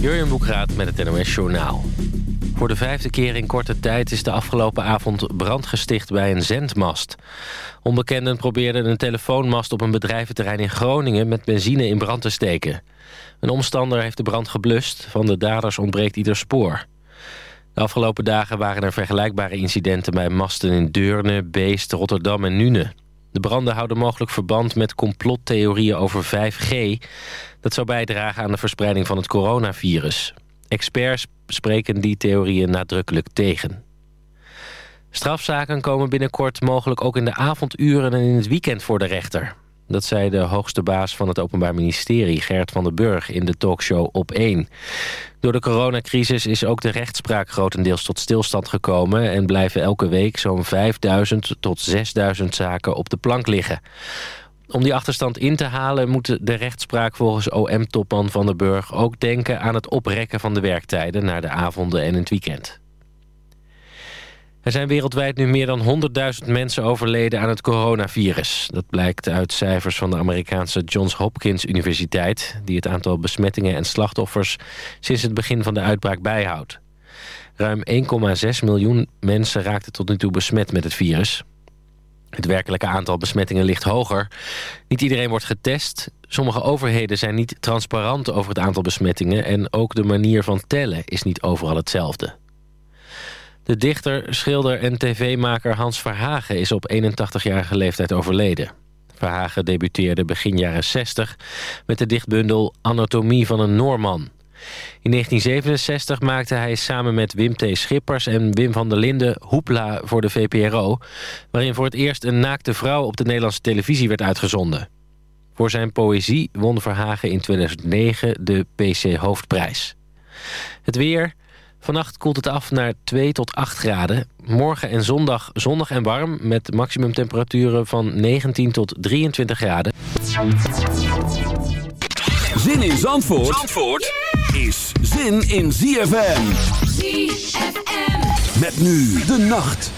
Jurjen Boekraat met het NOS Journaal. Voor de vijfde keer in korte tijd is de afgelopen avond brand gesticht bij een zendmast. Onbekenden probeerden een telefoonmast op een bedrijventerrein in Groningen met benzine in brand te steken. Een omstander heeft de brand geblust, van de daders ontbreekt ieder spoor. De afgelopen dagen waren er vergelijkbare incidenten bij masten in Deurne, Beest, Rotterdam en Nune. De branden houden mogelijk verband met complottheorieën over 5G. Dat zou bijdragen aan de verspreiding van het coronavirus. Experts spreken die theorieën nadrukkelijk tegen. Strafzaken komen binnenkort mogelijk ook in de avonduren en in het weekend voor de rechter. Dat zei de hoogste baas van het Openbaar Ministerie, Gert van den Burg, in de talkshow Op 1. Door de coronacrisis is ook de rechtspraak grotendeels tot stilstand gekomen... en blijven elke week zo'n 5000 tot 6000 zaken op de plank liggen. Om die achterstand in te halen moet de rechtspraak volgens OM-topman Van den Burg... ook denken aan het oprekken van de werktijden naar de avonden en het weekend. Er zijn wereldwijd nu meer dan 100.000 mensen overleden aan het coronavirus. Dat blijkt uit cijfers van de Amerikaanse Johns Hopkins Universiteit... die het aantal besmettingen en slachtoffers sinds het begin van de uitbraak bijhoudt. Ruim 1,6 miljoen mensen raakten tot nu toe besmet met het virus. Het werkelijke aantal besmettingen ligt hoger. Niet iedereen wordt getest. Sommige overheden zijn niet transparant over het aantal besmettingen... en ook de manier van tellen is niet overal hetzelfde. De dichter, schilder en tv-maker Hans Verhagen is op 81-jarige leeftijd overleden. Verhagen debuteerde begin jaren 60 met de dichtbundel Anatomie van een Noorman. In 1967 maakte hij samen met Wim T. Schippers en Wim van der Linden Hoepla voor de VPRO... waarin voor het eerst een naakte vrouw op de Nederlandse televisie werd uitgezonden. Voor zijn poëzie won Verhagen in 2009 de PC Hoofdprijs. Het weer... Vannacht koelt het af naar 2 tot 8 graden. Morgen en zondag zonnig en warm met maximumtemperaturen van 19 tot 23 graden. Zin in Zandvoort, is zin in ZFM. ZFM. Met nu de nacht.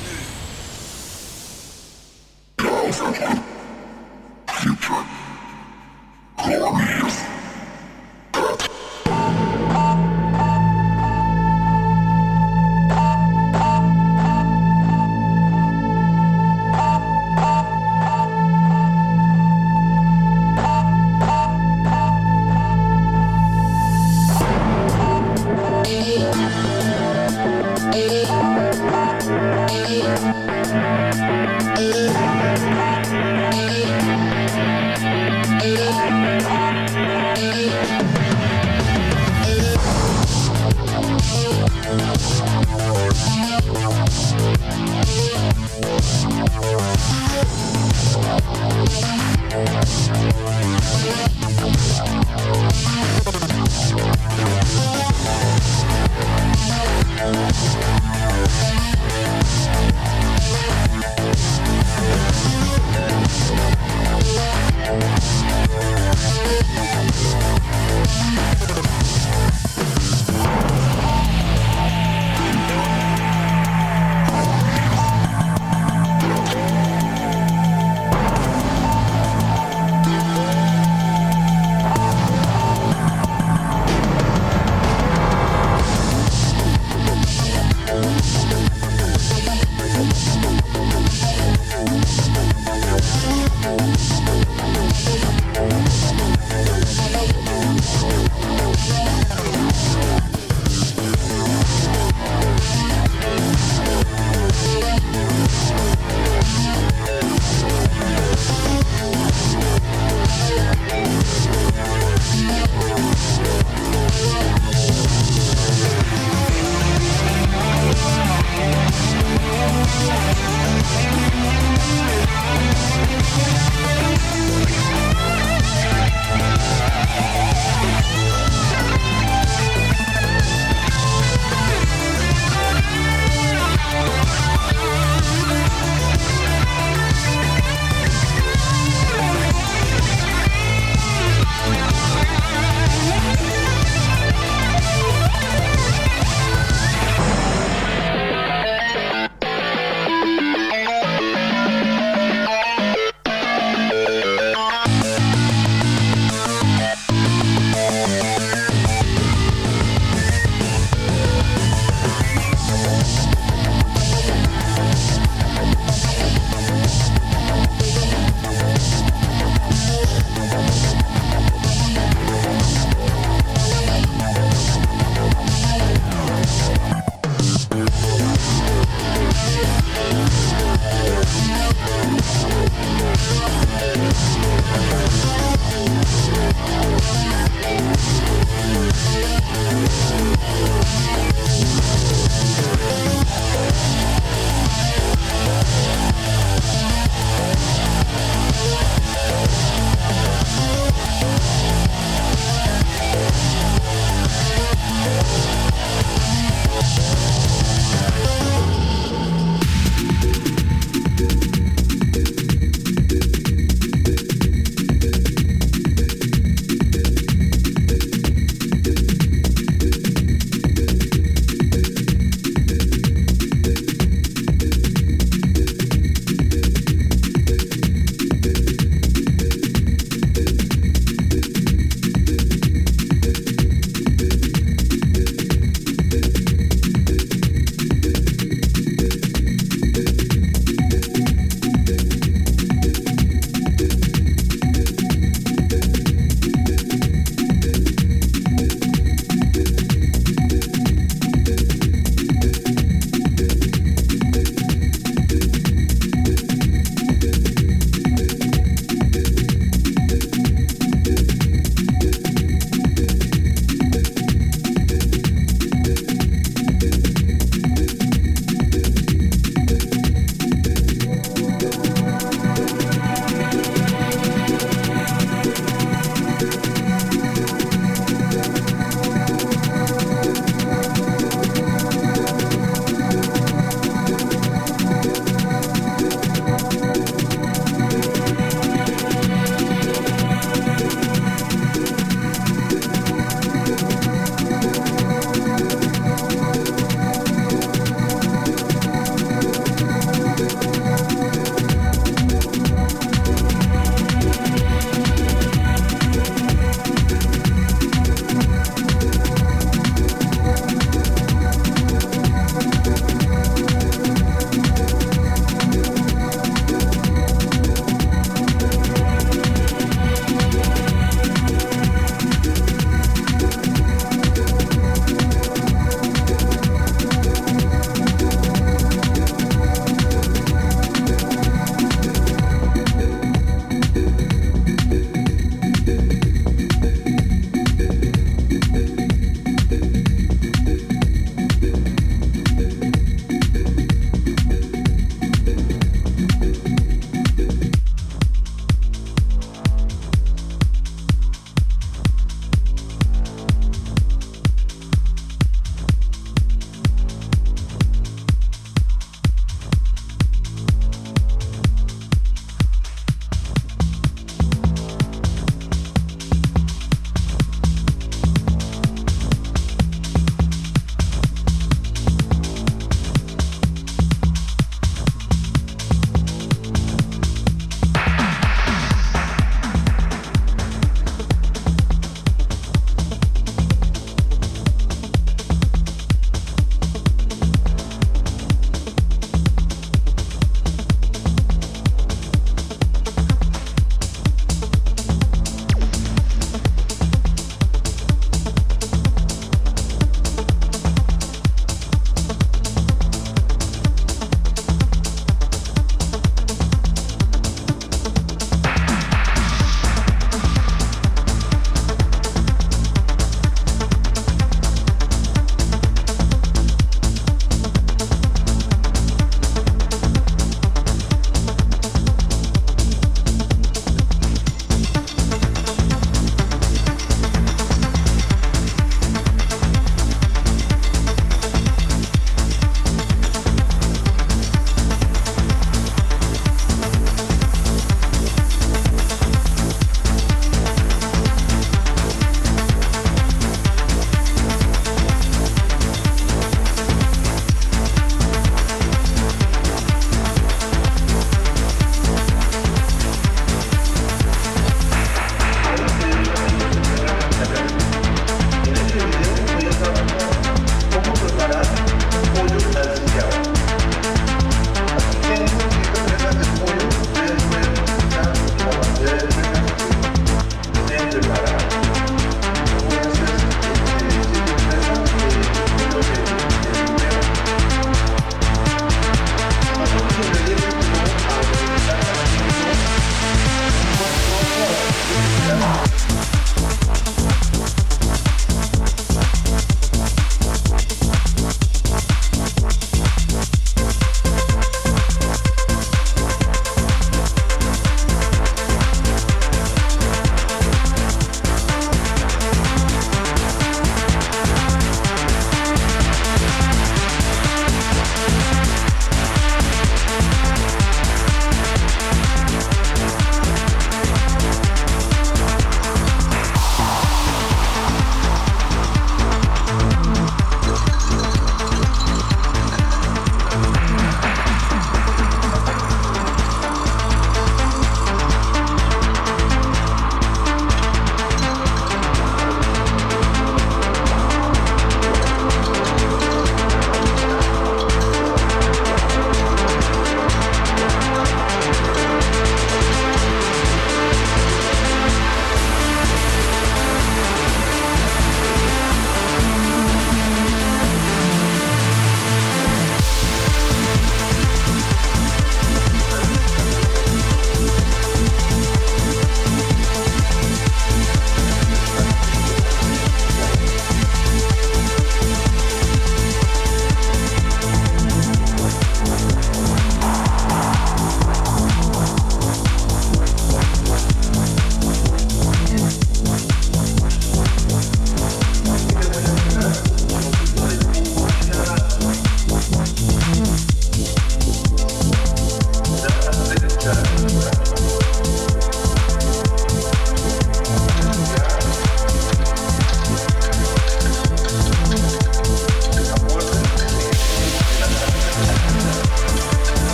Glorious.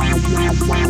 wow, wow, wow.